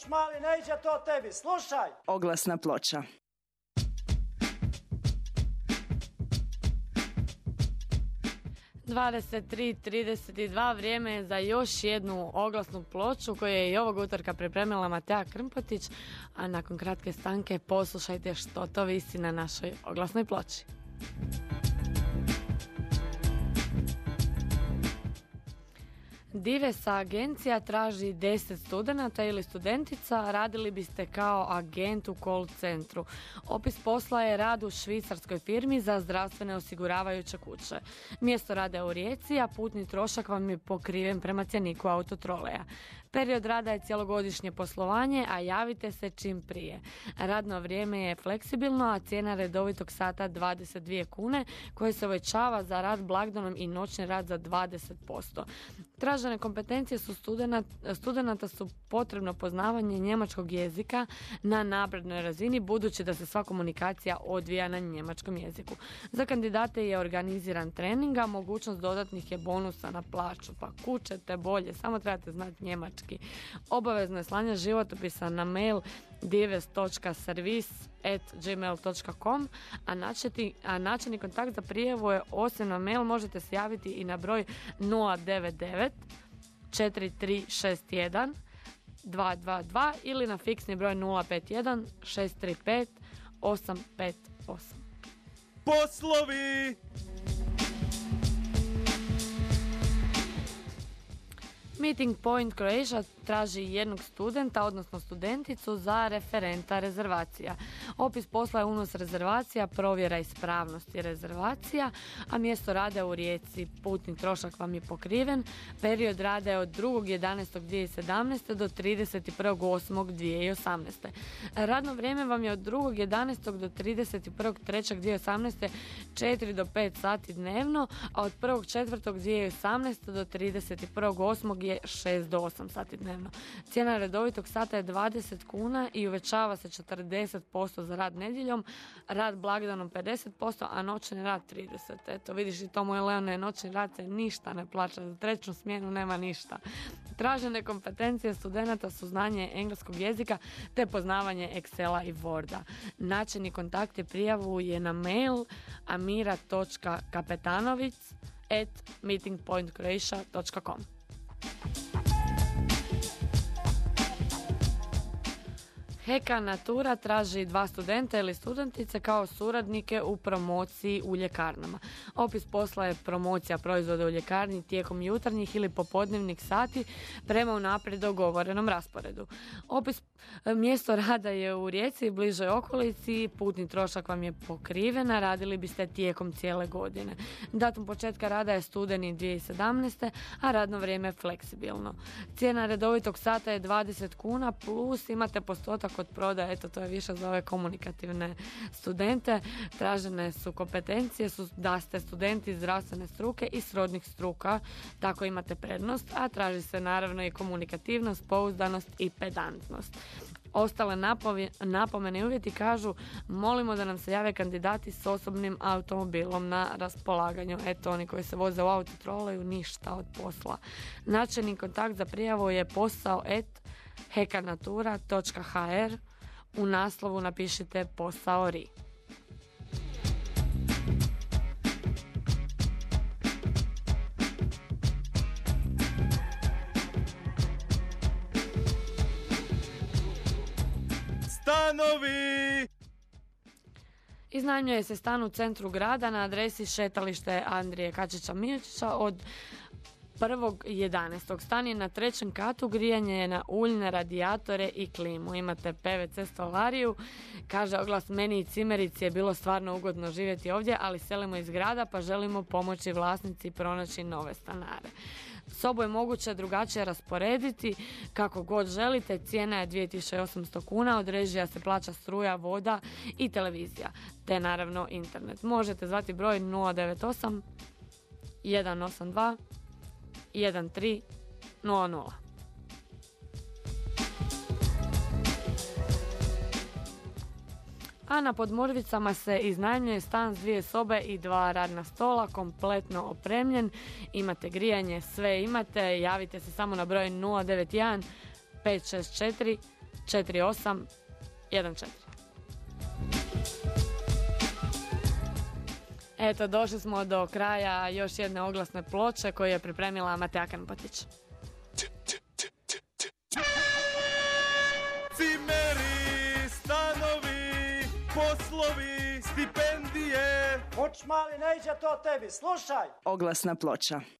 hoćeš mali, ne iđe to tebi, slušaj. Oglasna ploča. Tri vrijeme je za još jednu oglasnu ploču koju je i ovog utorka pripremila Matea Krmpotić, a nakon kratke stanke poslušajte što to visi na našoj oglasnoj ploči. Divesa agencija traži 10 studenata ili studentica, radili biste kao agent u call centru. Opis posla je rad u švicarskoj firmi za zdravstvene osiguravajuće kuće. Mjesto rade u Rijeci, a putni trošak vam je pokriven prema cjeniku autotroleja. Period rada je cjelogodišnje poslovanje, a javite se čim prije. Radno vrijeme je fleksibilno, a cijena redovitog sata 22 kune, koje se uvećava za rad blagdanom i noćni rad za 20%. Tražene kompetencije su studenata su potrebno poznavanje njemačkog jezika na naprednoj razini, budući da se sva komunikacija odvija na njemačkom jeziku. Za kandidate je organiziran trening, a mogućnost dodatnih je bonusa na plaću, pa kućete bolje, samo trebate znati njemački automatski. Obavezno je slanje životopisa na mail dives.servis.gmail.com a, a način kontakt za prijavu je osim na mail možete se javiti i na broj 099 4361 222 ili na fiksni broj 051 635 858. Poslovi! Meeting Point Croatia traži jednog studenta, odnosno studenticu za referenta rezervacija. Opis posla je unos rezervacija, provjera ispravnosti rezervacija, a mjesto rada u Rijeci. Putni trošak vam je pokriven. Period rada je od 2.11.2017. do 31.8.2018. Radno vrijeme vam je od 2.11. do 31.3.2018. 4 do 5 sati dnevno, a od 1.4.2018. do 31.8. je 6 do 8 sati dnevno. Cijena redovitog sata je 20 kuna i uvećava se 40% za rad nedjeljom, rad blagdanom 50%, a noćni rad 30%. Eto, vidiš i to moje Leone, noćni rad se ništa ne plaća, za treću smjenu nema ništa. Tražene kompetencije studenata su znanje engleskog jezika te poznavanje Excela i Worda. Načini kontakte prijavu je na mail amira.kapetanovic at meetingpointcroatia.com. Heka Natura traži dva studenta ili studentice kao suradnike u promociji u ljekarnama. Opis posla je promocija proizvoda u ljekarni tijekom jutarnjih ili popodnevnih sati prema unaprijed dogovorenom rasporedu. Opis e, mjesto rada je u Rijeci i bližoj okolici, putni trošak vam je pokriven, a radili biste tijekom cijele godine. Datum početka rada je studeni 2017. a radno vrijeme je fleksibilno. Cijena redovitog sata je 20 kuna plus imate postotak od prodaje, eto to je više za ove komunikativne studente. Tražene su kompetencije, su da ste studenti zdravstvene struke i srodnih struka, tako imate prednost, a traži se naravno i komunikativnost, pouzdanost i pedantnost. Ostale napomene i uvjeti kažu molimo da nam se jave kandidati s osobnim automobilom na raspolaganju. Eto, oni koji se voze u auto trolaju ništa od posla. Načelni kontakt za prijavu je posao et hekanatura.hr u naslovu napišite posao RI. Stanovi! Iznajmljuje se stan u centru grada na adresi šetalište Andrije Kačića Miječića od 1.11. Stan je na trećem katu, grijanje je na uljne radijatore i klimu. Imate PVC stolariju, kaže oglas meni i cimerici je bilo stvarno ugodno živjeti ovdje, ali selimo iz grada pa želimo pomoći vlasnici pronaći nove stanare. Sobu je moguće drugačije rasporediti kako god želite. Cijena je 2800 kuna, od režija se plaća struja, voda i televizija, te naravno internet. Možete zvati broj 098 182 1300. A na podmorvicama se iznajmljuje stan s dvije sobe i dva radna stola, kompletno opremljen. Imate grijanje, sve imate. Javite se samo na broj 091 564 4814. Eto, došli smo do kraja još jedne oglasne ploče koju je pripremila Mateja Kanpotić. Cimeri, stanovi, poslovi, stipendije. Uč mali, ne iđe to tebi, slušaj. Oglasna ploča.